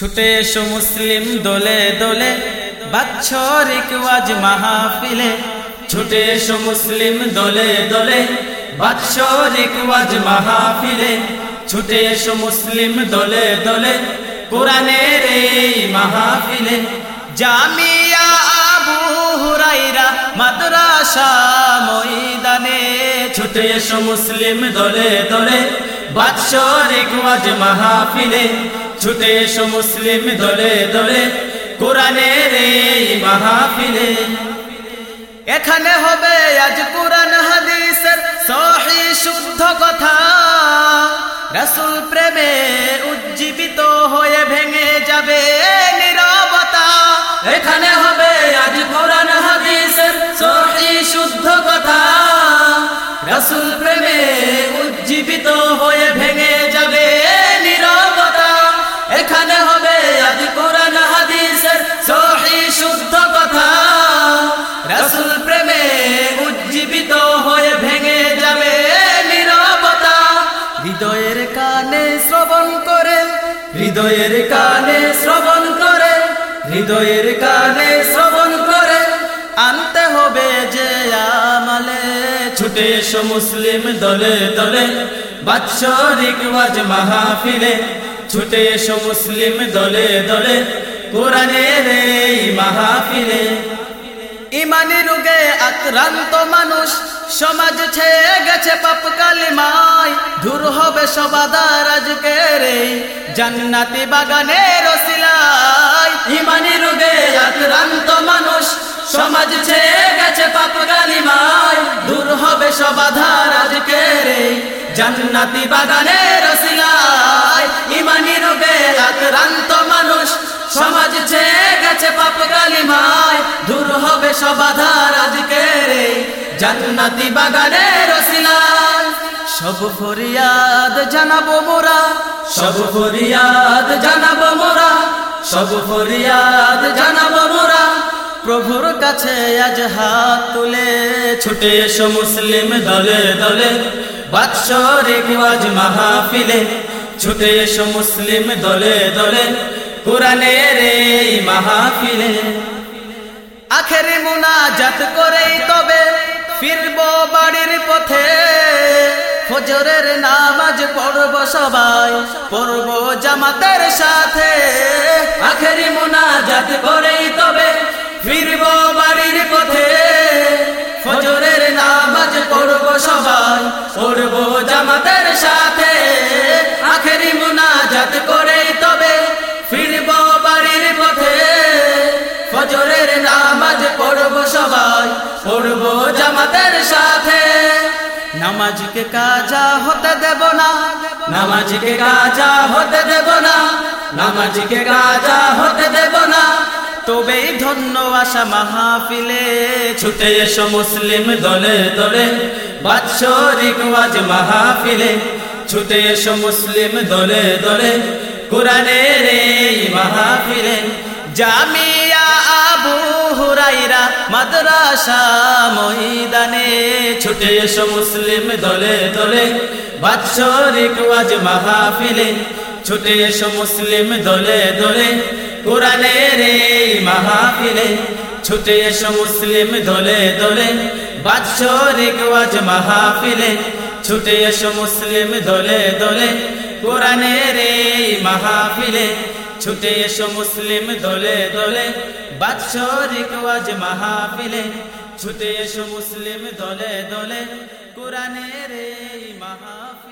ছুটে এসো মুসলিম দোলে দোলে, বাৎসরিক ওয়াজ মাহফিলে। ছুটে এসো মুসলিম দোলে দোলে, বাৎসরিক ওয়াজ মাহফিলে। ছুটে এসো মুসলিম দোলে দোলে, কোরআনের এই মাহফিলে। জামিয়া আবু হুরাইরা মাদ্রাসা ময়দানে। ছুটে এসো মুসলিম দলে দলে, বাৎসরিক ওয়াজ মাহফিলে। ছুটে এসো মুসলিম দলে দলে, কোরআনের এই মাহফিলে। এখানে হবে আজ কোরআন হাদিসের সহি শুদ্ধ কথা। রসুল প্রেমে উজ্জীবিত হয়ে ভেঙে যাবে নীরবতা। এখানে শ্রবণ করে। হৃদয়ের কানে শ্রবণ করে, হৃদয়ের কানে শ্রবণ করে। আনতে হবে যে আমালে। ছুটে এসো মুসলিম দলে দলে, বাৎসরিক ওয়াজ মাহফিলে। ছুটে এসো মুসলিম দলে দলে, কোরআনের এই মাহফিলে। ইমানি রোগে আক্রান্ত মানুষ। সমাজ ছেয়ে গেছে পাপ কালিমায়। দূর হবে সবাদার আজকের এই জান্নাতি বাগানের ওসিলায় ইমানি রোগে আক্রান্ত মানুষ। সমাজ ছেয়ে গেছে পাপ কালিমায়। দূর হবে সবাধার আজকের এই জান্নাতি বাগানের সবাধার আজকের এই জান্নাতি বাগানের ওসিলায় সব ফরিয়াদ জানাব মোরা। সব ফরিয়াদ জানাব মোরা। সব ফরিয়াদ জানাব মোরা। প্রভুর কাছে আজ হাত তুলে ছুটে এসো মুসলিম দলে দলে। বাৎসরিক ওয়াজ মাহফিলে ছুটে এসো মুসলিম দলে দলে। কোরআনের এই মাহফিলে আখেরি মুনাজাত করেই তবে ফিরব বাড়ির পথে। ফজরের নামাজ পড়ব সবাই, পড়ব জামাতের সাথে। আখেরি মুনাজাত করেই তবে ফিরব বাড়ির পথে। ফজরের নামাজ পড়ব সবাই, পড়ব জামাতের সাথে। আখেরি মুনাজাত করেই সবাই পড়ব জামাতের সাথে। নামাজকে কাজা হতে দেব না, নামাজকে কাজা হতে দেব না, নামাজকে কাজা হতে দেব না। তবেই ধন্য আশা মাহফিলে, ছুটে এসো মুসলিম দলে দলে, বাৎসরিক ওয়াজ মাহফিলে। ছুটে এসো মুসলিম দলে দলে, কোরআনের এই মাহফিলে। জামিয়া আবু হুরাইরা মাদ্রাসা ময়দানে ছুটে এসো মুসলিম দলে দলে, বাৎসরিক ওয়াজ মাহফিলে ছুটে এসো মুসলিম দলে দলে, কোরআনের এই মাহফিলে ছুটে এসো মুসলিম দলে দলে, বাৎসরিক ওয়াজ মাহফিলে ছুটে এসো মুসলিম দলে দলে, কোরআনের এই মাহফিলে ছুটে এসো মুসলিম দলে দলে বাৎসরিক ওয়াজ মাহফিলে ছুটে এসো মুসলিম দলে দলে কোরআনের এই মাহফিল।